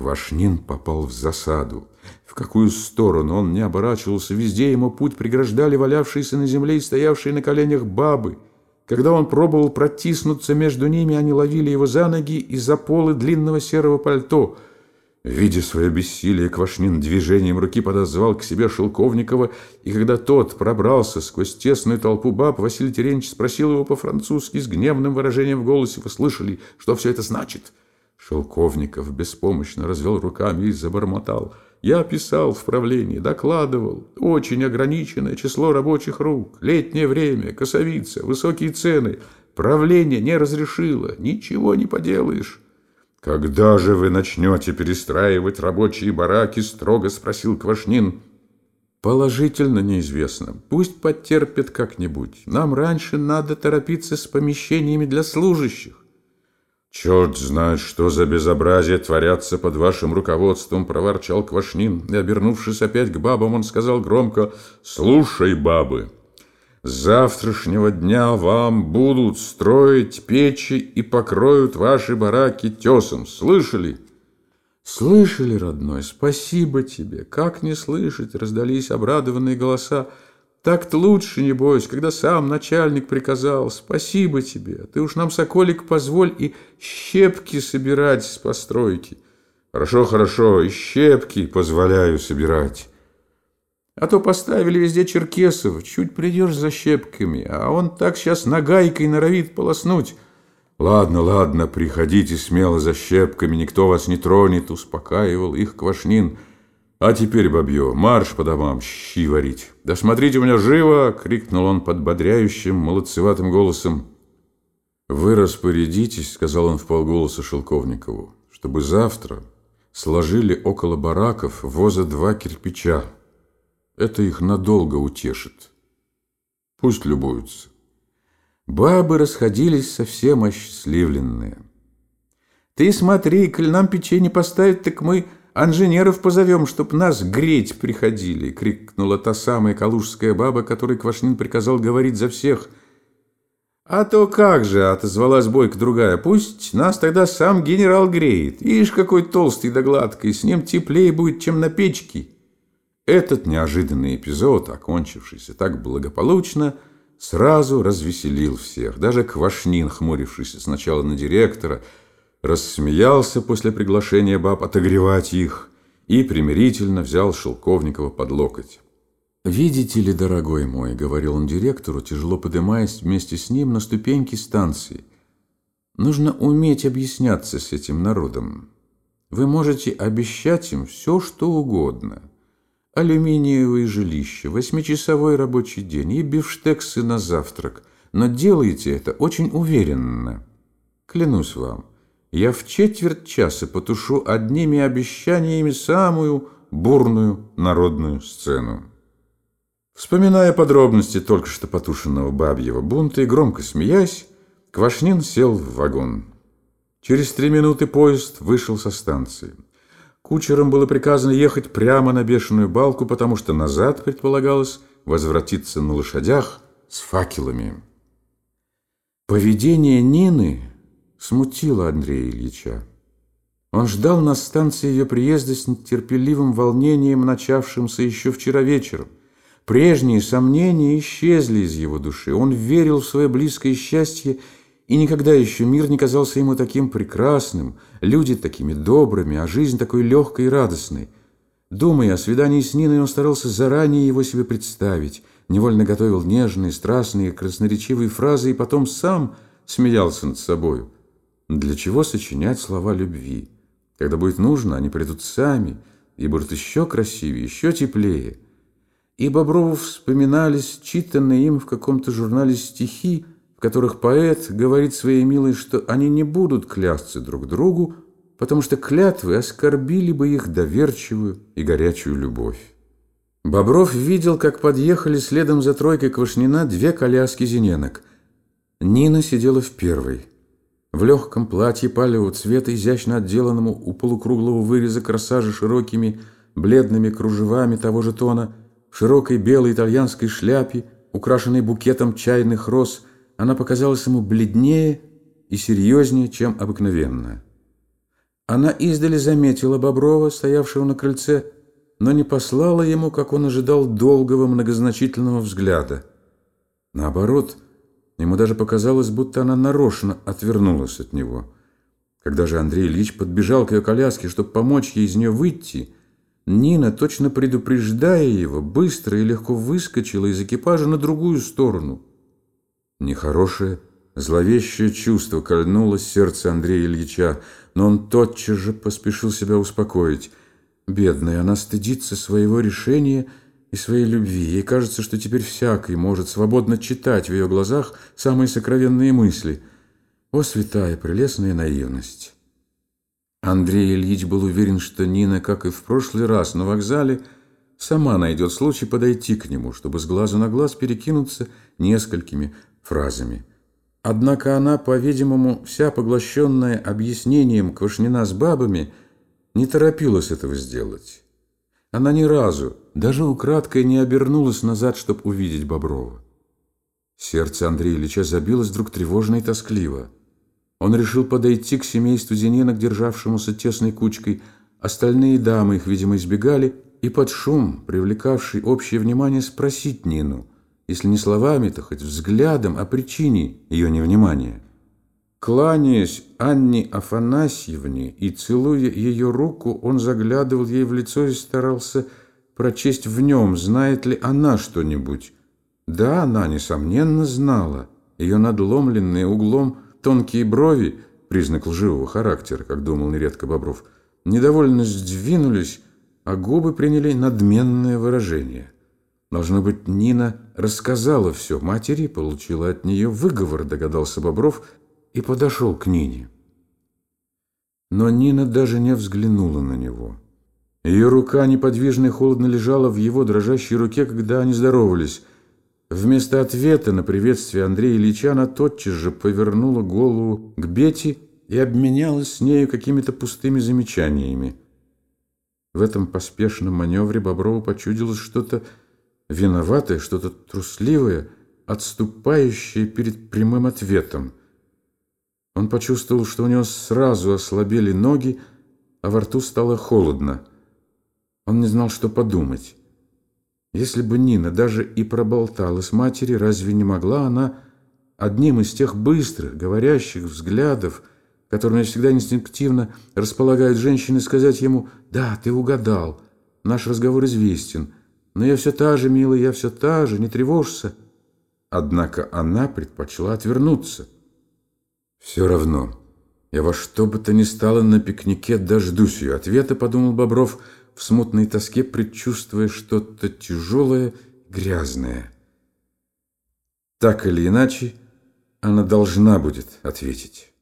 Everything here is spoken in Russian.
Квашнин попал в засаду. В какую сторону он не оборачивался, везде ему путь преграждали валявшиеся на земле и стоявшие на коленях бабы. Когда он пробовал протиснуться между ними, они ловили его за ноги и за полы длинного серого пальто. Видя свое бессилие, Квашнин движением руки подозвал к себе Шелковникова, и когда тот пробрался сквозь тесную толпу баб, Василий Терентьевич спросил его по-французски с гневным выражением в голосе, «Вы слышали, что все это значит?» Шелковников беспомощно развел руками и забормотал. «Я писал в правлении, докладывал. Очень ограниченное число рабочих рук, летнее время, косовица, высокие цены. Правление не разрешило, ничего не поделаешь». «Когда же вы начнете перестраивать рабочие бараки?» – строго спросил Квашнин. «Положительно неизвестно. Пусть потерпят как-нибудь. Нам раньше надо торопиться с помещениями для служащих. «Черт знает, что за безобразие творятся под вашим руководством!» – проворчал Квашнин. И, обернувшись опять к бабам, он сказал громко «Слушай, бабы, с завтрашнего дня вам будут строить печи и покроют ваши бараки тесом. Слышали?» «Слышали, родной, спасибо тебе! Как не слышать?» – раздались обрадованные голоса. Так-то лучше, не бойся, когда сам начальник приказал. Спасибо тебе. Ты уж нам, Соколик, позволь и щепки собирать с постройки. Хорошо, хорошо, и щепки позволяю собирать. А то поставили везде черкесов. Чуть придешь за щепками, а он так сейчас нагайкой норовит полоснуть. Ладно, ладно, приходите смело за щепками, никто вас не тронет, успокаивал их Квашнин. А теперь, бабье, марш по домам, щи варить. Да смотрите у меня живо, крикнул он подбодряющим, молодцеватым голосом. Вы распорядитесь, сказал он в полголоса Шелковникову, чтобы завтра сложили около бараков воза два кирпича. Это их надолго утешит. Пусть любуются. Бабы расходились совсем осчастливленные. Ты смотри, коль нам печенье поставить, так мы инженеров позовем, чтоб нас греть приходили!» — крикнула та самая калужская баба, которой Квашнин приказал говорить за всех. «А то как же!» — отозвалась Бойко другая. «Пусть нас тогда сам генерал греет. Ишь, какой толстый да гладкий, с ним теплее будет, чем на печке!» Этот неожиданный эпизод, окончившийся так благополучно, сразу развеселил всех. Даже Квашнин, хмурившийся сначала на директора, — рассмеялся после приглашения баб отогревать их и примирительно взял Шелковникова под локоть. «Видите ли, дорогой мой», — говорил он директору, тяжело поднимаясь вместе с ним на ступеньки станции, «нужно уметь объясняться с этим народом. Вы можете обещать им все, что угодно. Алюминиевые жилища, восьмичасовой рабочий день и бифштексы на завтрак, но делайте это очень уверенно. Клянусь вам, я в четверть часа потушу одними обещаниями самую бурную народную сцену. Вспоминая подробности только что потушенного бабьего бунта и громко смеясь, Квашнин сел в вагон. Через три минуты поезд вышел со станции. Кучерам было приказано ехать прямо на бешеную балку, потому что назад предполагалось возвратиться на лошадях с факелами. Поведение Нины смутило Андрея Ильича. Он ждал на станции ее приезда с нетерпеливым волнением, начавшимся еще вчера вечером. Прежние сомнения исчезли из его души. Он верил в свое близкое счастье, и никогда еще мир не казался ему таким прекрасным, люди такими добрыми, а жизнь такой легкой и радостной. Думая о свидании с Ниной, он старался заранее его себе представить, невольно готовил нежные, страстные, красноречивые фразы и потом сам смеялся над собою. Для чего сочинять слова любви? Когда будет нужно, они придут сами и будут еще красивее, еще теплее. И Боброву вспоминались читанные им в каком-то журнале стихи, в которых поэт говорит своей милой, что они не будут клясться друг другу, потому что клятвы оскорбили бы их доверчивую и горячую любовь. Бобров видел, как подъехали следом за тройкой Квашнина две коляски зененок. Нина сидела в первой. В легком платье палевого цвета, изящно отделанному у полукруглого выреза корсажа широкими бледными кружевами того же тона, в широкой белой итальянской шляпе, украшенной букетом чайных роз, она показалась ему бледнее и серьезнее, чем обыкновенно. Она издали заметила Боброва, стоявшего на крыльце, но не послала ему, как он ожидал, долгого многозначительного взгляда. Наоборот, ему даже показалось, будто она нарочно отвернулась от него. Когда же Андрей Ильич подбежал к ее коляске, чтобы помочь ей из нее выйти, Нина, точно предупреждая его, быстро и легко выскочила из экипажа на другую сторону. Нехорошее, зловещее чувство кольнуло сердце Андрея Ильича, но он тотчас же поспешил себя успокоить. Бедная, она стыдится своего решения и своей любви. Ей кажется, что теперь всякий может свободно читать в ее глазах самые сокровенные мысли. О, святая, прелестная наивность! Андрей Ильич был уверен, что Нина, как и в прошлый раз на вокзале, сама найдет случай подойти к нему, чтобы с глазу на глаз перекинуться несколькими фразами. Однако она, по-видимому, вся поглощенная объяснением Квашнина с бабами, не торопилась этого сделать. Она ни разу, даже украдкой, не обернулась назад, чтобы увидеть Боброва. Сердце Андрея Ильича забилось вдруг тревожно и тоскливо. Он решил подойти к семейству Зенинок, державшемуся тесной кучкой. Остальные дамы их, видимо, избегали, и под шум, привлекавший общее внимание, спросить Нину, если не словами, то хоть взглядом о причине ее невнимания. Кланяясь Анне Афанасьевне и целуя ее руку, он заглядывал ей в лицо и старался прочесть в нем, знает ли она что-нибудь. Да, она, несомненно, знала. Ее надломленные углом Тонкие брови, признак лживого характера, как думал нередко Бобров, недовольно сдвинулись, а губы приняли надменное выражение. Должно быть, Нина рассказала все матери, получила от нее выговор, догадался Бобров, и подошел к Нине. Но Нина даже не взглянула на него. Ее рука неподвижно и холодно лежала в его дрожащей руке, когда они здоровались. Вместо ответа на приветствие Андрея Ильича она тотчас же повернула голову к Бете и обменялась с нею какими-то пустыми замечаниями. В этом поспешном маневре Боброву почудилось что-то виноватое, что-то трусливое, отступающее перед прямым ответом. Он почувствовал, что у него сразу ослабели ноги, а во рту стало холодно. Он не знал, что подумать. Если бы Нина даже и проболталась матери, разве не могла она одним из тех быстрых, говорящих взглядов, которыми всегда инстинктивно располагают женщины, сказать ему «Да, ты угадал, наш разговор известен, но я все та же, милая, я все та же, не тревожься». Однако она предпочла отвернуться. «Все равно, я во что бы то ни стало на пикнике дождусь ее ответа», — подумал Бобров, — в смутной тоске, предчувствуя что-то тяжелое, грязное. Так или иначе, она должна будет ответить.